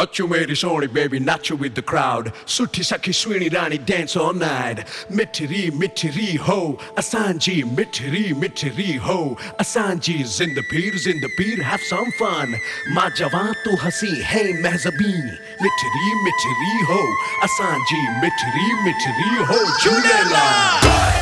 Accumate is only baby, not you with the crowd. Sutti saki swini rani dance all night. Mitiri, mitiri ho, Asanji, mitiri, mitiri ho. Asanji, zindapir, peer, zindapir, have some fun. Majawa tu hasi, hey mehzabi. Mitiri, mitiri ho, Asanji, mitiri, mitiri ho. Junela!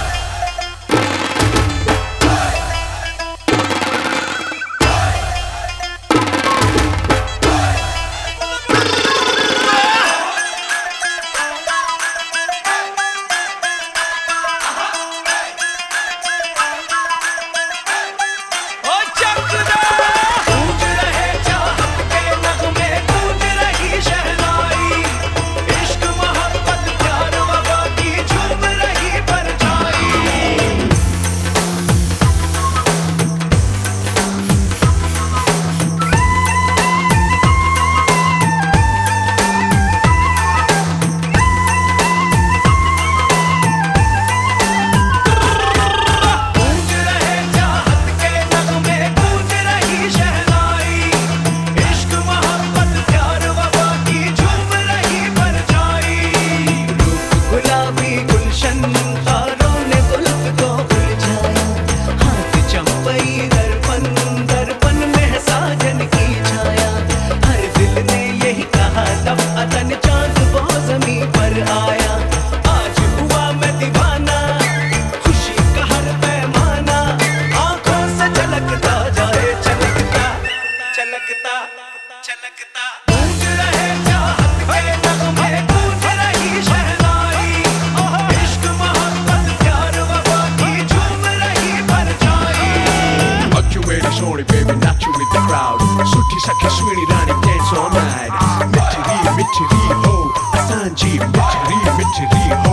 got you with the crowd. सुठी सखी सुनी रानी dance all night. मिठरी मिठरी हो असांजी मिठरी मिठरी